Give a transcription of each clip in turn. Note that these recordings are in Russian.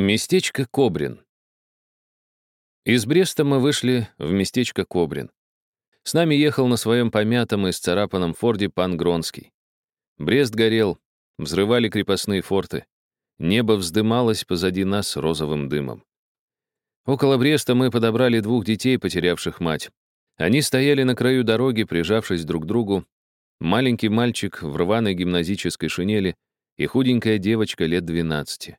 Местечко Кобрин. Из Бреста мы вышли в местечко Кобрин. С нами ехал на своем помятом и сцарапанном форде пан Гронский. Брест горел, взрывали крепостные форты. Небо вздымалось позади нас розовым дымом. Около Бреста мы подобрали двух детей, потерявших мать. Они стояли на краю дороги, прижавшись друг к другу. Маленький мальчик в рваной гимназической шинели и худенькая девочка лет 12.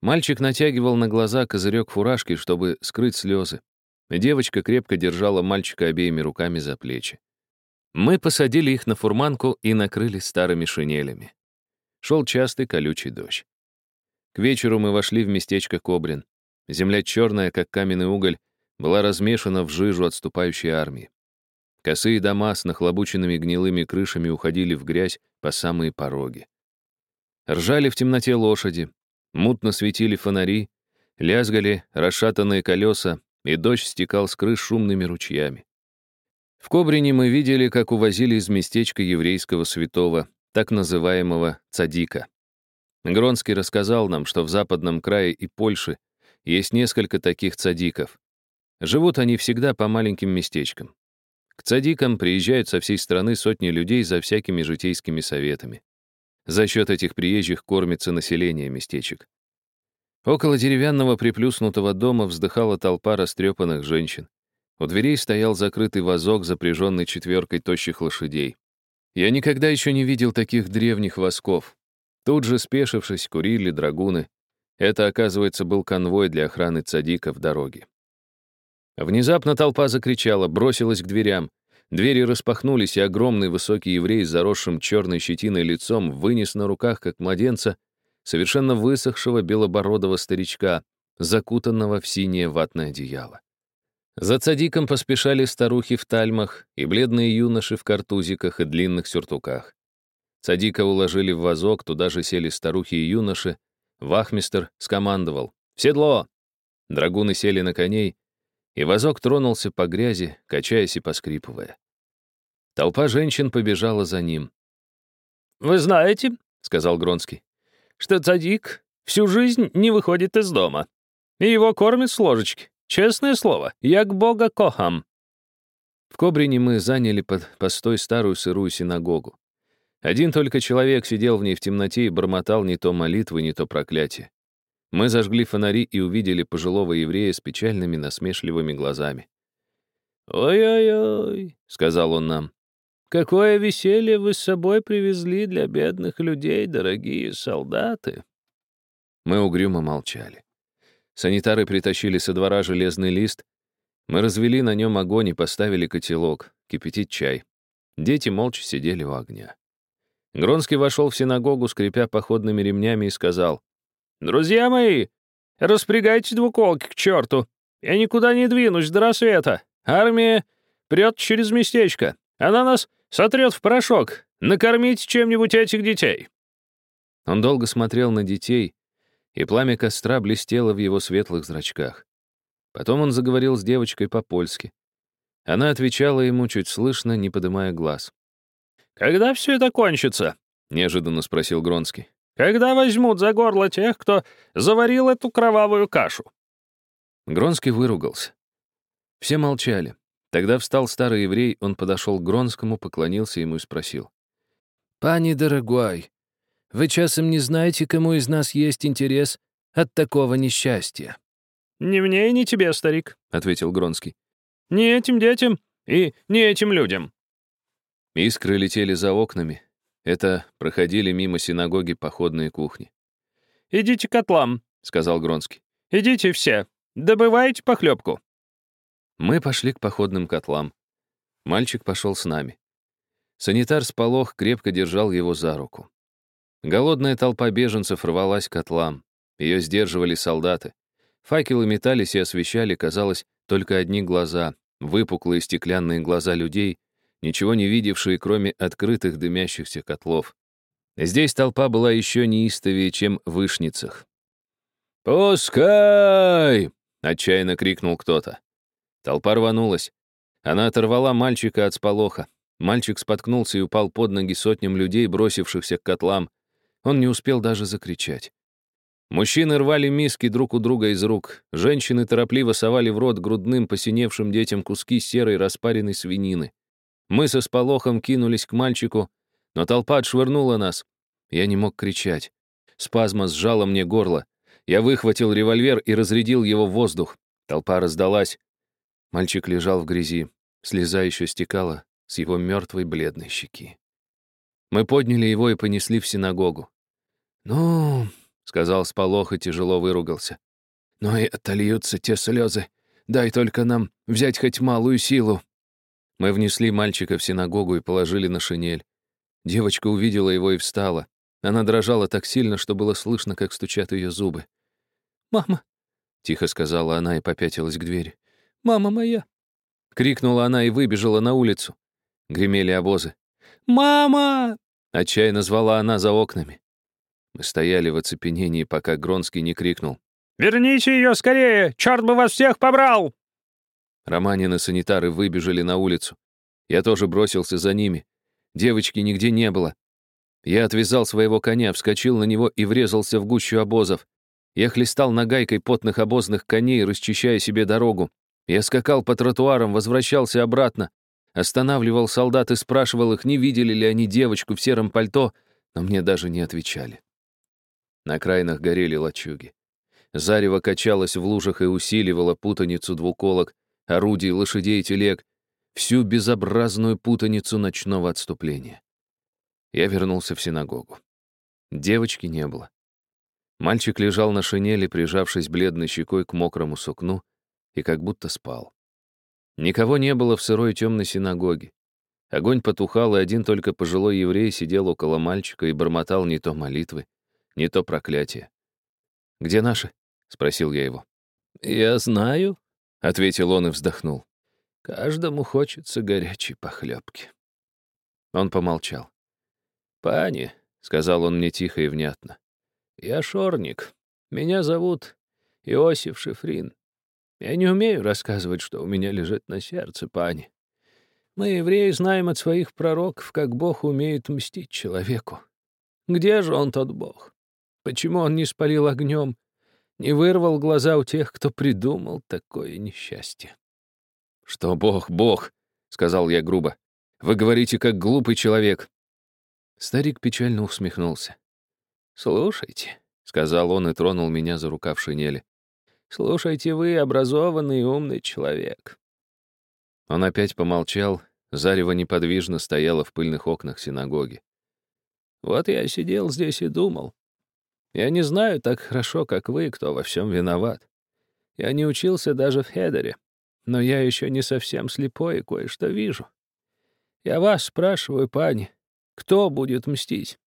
Мальчик натягивал на глаза козырек фуражки, чтобы скрыть слезы. Девочка крепко держала мальчика обеими руками за плечи. Мы посадили их на фурманку и накрыли старыми шинелями. Шел частый колючий дождь. К вечеру мы вошли в местечко Кобрин. Земля черная, как каменный уголь, была размешана в жижу отступающей армии. Косые дома с нахлобученными гнилыми крышами уходили в грязь по самые пороги. Ржали в темноте лошади, Мутно светили фонари, лязгали расшатанные колеса, и дождь стекал с крыш шумными ручьями. В Кобрине мы видели, как увозили из местечка еврейского святого, так называемого Цадика. Гронский рассказал нам, что в западном крае и Польше есть несколько таких цадиков. Живут они всегда по маленьким местечкам. К цадикам приезжают со всей страны сотни людей за всякими житейскими советами. За счет этих приезжих кормится население местечек. Около деревянного приплюснутого дома вздыхала толпа растрепанных женщин. У дверей стоял закрытый вазок, запряженный четверкой тощих лошадей. Я никогда еще не видел таких древних восков. Тут же, спешившись, курили драгуны. Это, оказывается, был конвой для охраны цадика в дороге. Внезапно толпа закричала, бросилась к дверям. Двери распахнулись, и огромный высокий еврей с заросшим черной щетиной лицом вынес на руках, как младенца, совершенно высохшего белобородого старичка, закутанного в синее ватное одеяло. За цадиком поспешали старухи в тальмах и бледные юноши в картузиках и длинных сюртуках. Цадика уложили в вазок, туда же сели старухи и юноши. Вахмистер скомандовал «В седло!». Драгуны сели на коней, и вазок тронулся по грязи, качаясь и поскрипывая. Толпа женщин побежала за ним. «Вы знаете, — сказал Гронский, — что цадик всю жизнь не выходит из дома, и его кормят с ложечки. Честное слово, я к бога кохам». В Кобрине мы заняли под постой старую сырую синагогу. Один только человек сидел в ней в темноте и бормотал не то молитвы, не то проклятие. Мы зажгли фонари и увидели пожилого еврея с печальными насмешливыми глазами. «Ой-ой-ой», — сказал он нам, — «какое веселье вы с собой привезли для бедных людей, дорогие солдаты». Мы угрюмо молчали. Санитары притащили со двора железный лист. Мы развели на нем огонь и поставили котелок, кипятить чай. Дети молча сидели у огня. Гронский вошел в синагогу, скрипя походными ремнями, и сказал, «Друзья мои, распрягайте двуколки к черту. Я никуда не двинусь до рассвета. Армия прет через местечко. Она нас сотрет в порошок. Накормите чем-нибудь этих детей». Он долго смотрел на детей, и пламя костра блестело в его светлых зрачках. Потом он заговорил с девочкой по-польски. Она отвечала ему чуть слышно, не поднимая глаз. «Когда все это кончится?» — неожиданно спросил Гронский. Когда возьмут за горло тех, кто заварил эту кровавую кашу?» Гронский выругался. Все молчали. Тогда встал старый еврей, он подошел к Гронскому, поклонился ему и спросил. «Пани дорогой, вы часом не знаете, кому из нас есть интерес от такого несчастья?» «Не мне и не тебе, старик», — ответил Гронский. «Не этим детям и не этим людям». Искры летели за окнами, это проходили мимо синагоги походные кухни. «Идите к котлам», — сказал Гронский. «Идите все. Добывайте похлебку». Мы пошли к походным котлам. Мальчик пошел с нами. Санитар с полох крепко держал его за руку. Голодная толпа беженцев рвалась к котлам. Ее сдерживали солдаты. Факелы метались и освещали, казалось, только одни глаза, выпуклые стеклянные глаза людей, ничего не видевшие, кроме открытых дымящихся котлов. Здесь толпа была еще неистовее, чем в Вышницах. «Пускай!» — отчаянно крикнул кто-то. Толпа рванулась. Она оторвала мальчика от сполоха. Мальчик споткнулся и упал под ноги сотням людей, бросившихся к котлам. Он не успел даже закричать. Мужчины рвали миски друг у друга из рук, женщины торопливо совали в рот грудным посиневшим детям куски серой распаренной свинины. Мы со сполохом кинулись к мальчику, но толпа отшвырнула нас. Я не мог кричать. Спазма сжала мне горло. Я выхватил револьвер и разрядил его в воздух. Толпа раздалась. Мальчик лежал в грязи. Слеза еще стекала с его мертвой бледной щеки. Мы подняли его и понесли в синагогу. «Ну, сказал Сполох и тяжело выругался. «Но и отольются те слезы. Дай только нам взять хоть малую силу». Мы внесли мальчика в синагогу и положили на шинель. Девочка увидела его и встала. Она дрожала так сильно, что было слышно, как стучат ее зубы. «Мама!» — тихо сказала она и попятилась к двери. «Мама моя!» — крикнула она и выбежала на улицу. Гремели обозы. «Мама!» — отчаянно звала она за окнами. Мы стояли в оцепенении, пока Гронский не крикнул. «Верните ее скорее! Черт бы вас всех побрал!» Романин санитары выбежали на улицу. Я тоже бросился за ними. Девочки нигде не было. Я отвязал своего коня, вскочил на него и врезался в гущу обозов. Я хлестал нагайкой потных обозных коней, расчищая себе дорогу. Я скакал по тротуарам, возвращался обратно. Останавливал солдат и спрашивал их, не видели ли они девочку в сером пальто, но мне даже не отвечали. На окраинах горели лачуги. Зарево качалось в лужах и усиливало путаницу двуколок, орудий, лошадей телег, всю безобразную путаницу ночного отступления. Я вернулся в синагогу. Девочки не было. Мальчик лежал на шинели, прижавшись бледной щекой к мокрому сукну, и как будто спал. Никого не было в сырой темной синагоге. Огонь потухал, и один только пожилой еврей сидел около мальчика и бормотал не то молитвы, не то проклятие. «Где наши?» — спросил я его. «Я знаю», — ответил он и вздохнул. «Каждому хочется горячей похлебки». Он помолчал. «Пани», — сказал он мне тихо и внятно, — «я шорник. Меня зовут Иосиф Шифрин. Я не умею рассказывать, что у меня лежит на сердце, пани. Мы, евреи, знаем от своих пророков, как Бог умеет мстить человеку. Где же он, тот Бог? Почему он не спалил огнем, не вырвал глаза у тех, кто придумал такое несчастье? «Что Бог, Бог?» — сказал я грубо. «Вы говорите, как глупый человек». Старик печально усмехнулся. «Слушайте», — сказал он и тронул меня за рукав шинели. «Слушайте вы, образованный и умный человек». Он опять помолчал, зарево неподвижно стояло в пыльных окнах синагоги. «Вот я сидел здесь и думал, я не знаю так хорошо, как вы, кто во всем виноват. Я не учился даже в Хедере, но я еще не совсем слепой и кое-что вижу. Я вас спрашиваю, пани, кто будет мстить?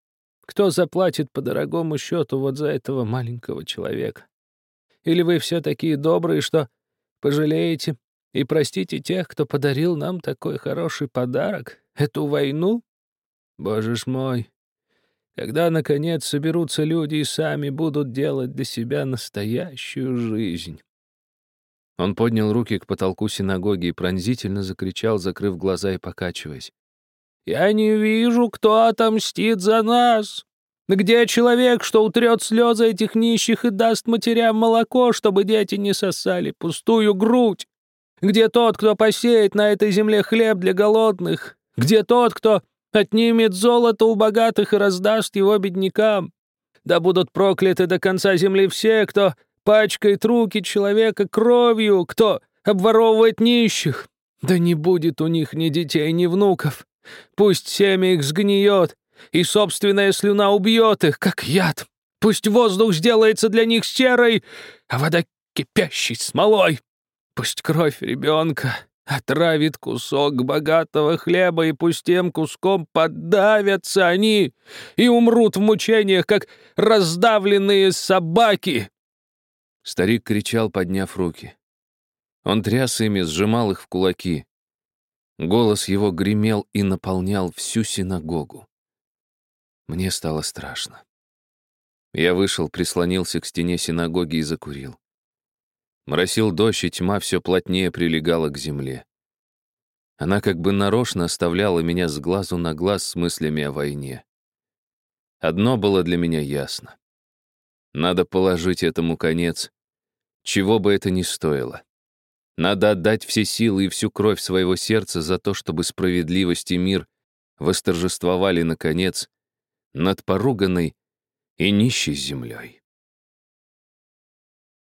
Кто заплатит по дорогому счету вот за этого маленького человека? Или вы все такие добрые, что пожалеете и простите тех, кто подарил нам такой хороший подарок, эту войну? Боже ж мой, когда, наконец, соберутся люди и сами будут делать для себя настоящую жизнь. Он поднял руки к потолку синагоги и пронзительно закричал, закрыв глаза и покачиваясь. «Я не вижу, кто отомстит за нас! Где человек, что утрет слезы этих нищих и даст матерям молоко, чтобы дети не сосали пустую грудь? Где тот, кто посеет на этой земле хлеб для голодных? Где тот, кто отнимет золото у богатых и раздаст его беднякам. Да будут прокляты до конца земли все, кто пачкает руки человека кровью, кто обворовывает нищих. Да не будет у них ни детей, ни внуков. Пусть семя их сгниет, и собственная слюна убьет их, как яд. Пусть воздух сделается для них серой, а вода кипящей смолой. Пусть кровь ребенка Отравит кусок богатого хлеба, и пусть тем куском подавятся они и умрут в мучениях, как раздавленные собаки!» Старик кричал, подняв руки. Он тряс ими, сжимал их в кулаки. Голос его гремел и наполнял всю синагогу. Мне стало страшно. Я вышел, прислонился к стене синагоги и закурил. Моросил дождь, и тьма все плотнее прилегала к земле. Она как бы нарочно оставляла меня с глазу на глаз с мыслями о войне. Одно было для меня ясно. Надо положить этому конец, чего бы это ни стоило. Надо отдать все силы и всю кровь своего сердца за то, чтобы справедливость и мир восторжествовали, наконец, над поруганной и нищей землей.